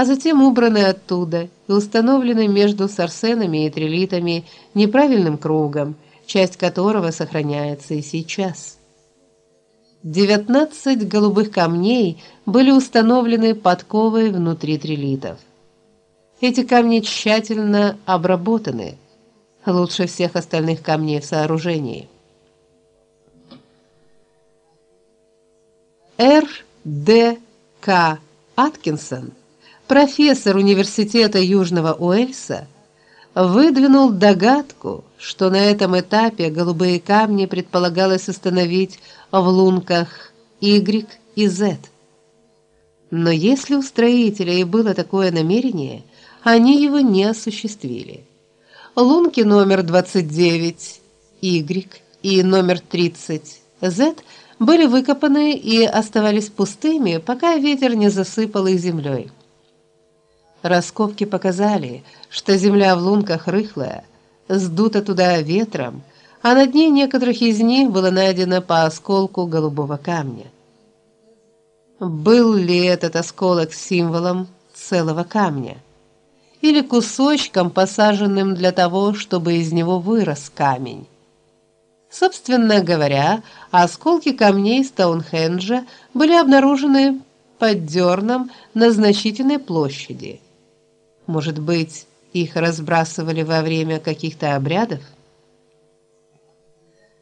а затем убраны оттуда и установлены между сарсенами и трилитами неправильным кругом, часть которого сохраняется и сейчас. 19 голубых камней были установлены подковой внутри трилитов. Эти камни тщательно обработаны, лучше всех остальных камней в сооружении. Р. Д. К. Аткинсон, профессор университета Южного Уэльса, выдвинул догадку, что на этом этапе голубые камни предполагалось установить в лунках Y и Z. Но если у строителей было такое намерение, они его не осуществили. Лунки номер 29 Y и номер 30 Z были выкопаны и оставались пустыми, пока ветер не засыпал их землей. Раскопки показали, что земля в лунках рыхлая, сдута туда ветром, а на дне некоторых из них было найдено по осколку голубого камня. Был ли этот осколок символом целого камня или кусочком, посаженным для того, чтобы из него вырос камень? Собственно говоря, осколки камней Стоунхенджа были обнаружены под дерном на значительной площади. Может быть, их разбрасывали во время каких-то обрядов?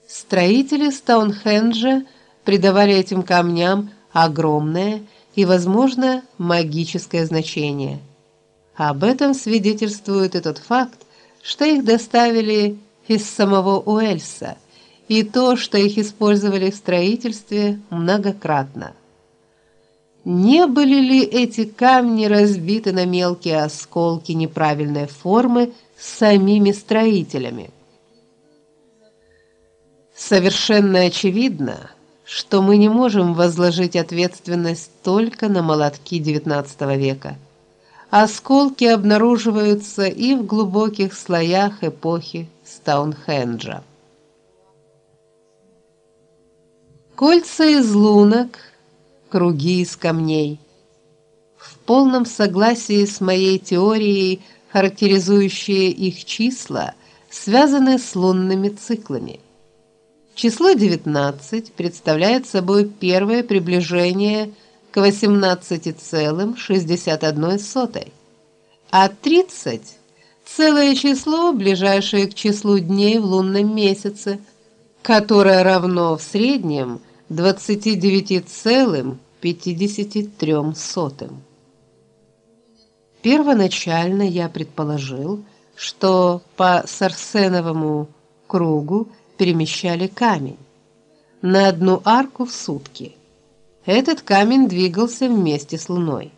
Строители Стоунхенджа придавали этим камням огромное и, возможно, магическое значение. Об этом свидетельствует и тот факт, что их доставили из самого Уэльса – и то, что их использовали в строительстве многократно. Не были ли эти камни разбиты на мелкие осколки неправильной формы самими строителями? Совершенно очевидно, что мы не можем возложить ответственность только на молотки XIX века. Осколки обнаруживаются и в глубоких слоях эпохи Стоунхенджа. Кольца из лунок, круги из камней. В полном согласии с моей теорией, характеризующие их числа, связаны с лунными циклами. Число 19 представляет собой первое приближение к 18,61, а 30 целое число, ближайшее к числу дней в лунном месяце, которое равно в среднем 29,53. Первоначально я предположил, что по Сарсеновому кругу перемещали камень на одну арку в сутки. Этот камень двигался вместе с луной.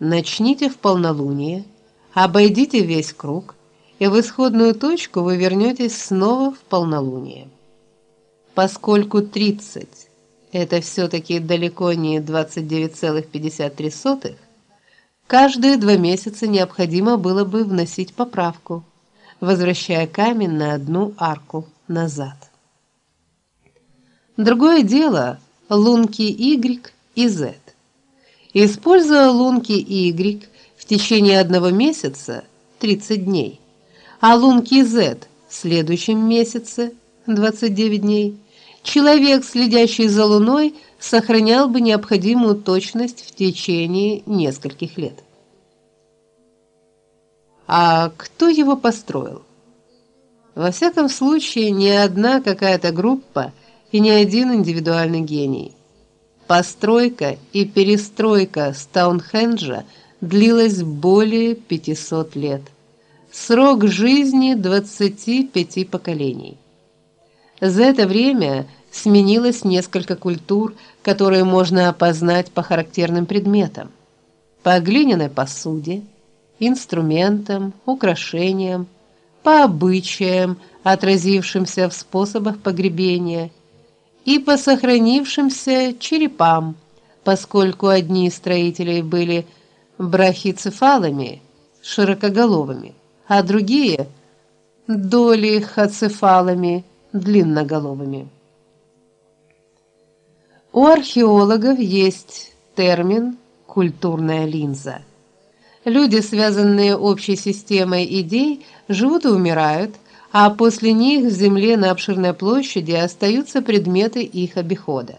Начните в полнолуние, обойдите весь круг, и в исходную точку вы вернетесь снова в полнолуние. Поскольку 30 это все таки далеко не 29,53, каждые два месяца необходимо было бы вносить поправку, возвращая камень на одну арку назад. Другое дело лунки Y и Z. Используя лунки Y в течение одного месяца 30 дней, а лунки Z в следующем месяце 29 дней, человек, следящий за Луной, сохранял бы необходимую точность в течение нескольких лет. А кто его построил? Во всяком случае, не одна какая-то группа и не один индивидуальный гений. Постройка и перестройка Стоунхенджа длилась более 500 лет. Срок жизни 25 поколений. За это время сменилось несколько культур, которые можно опознать по характерным предметам: по глиняной посуде, инструментам, украшениям, по обычаям, отразившимся в способах погребения, и по сохранившимся черепам, поскольку одни из строителей были брахицефалами, широкоголовыми, а другие долихоцефалами, длинноголовыми. У археологов есть термин культурная линза. Люди, связанные общей системой идей, живут и умирают, а после них в земле на обширной площади остаются предметы их обихода.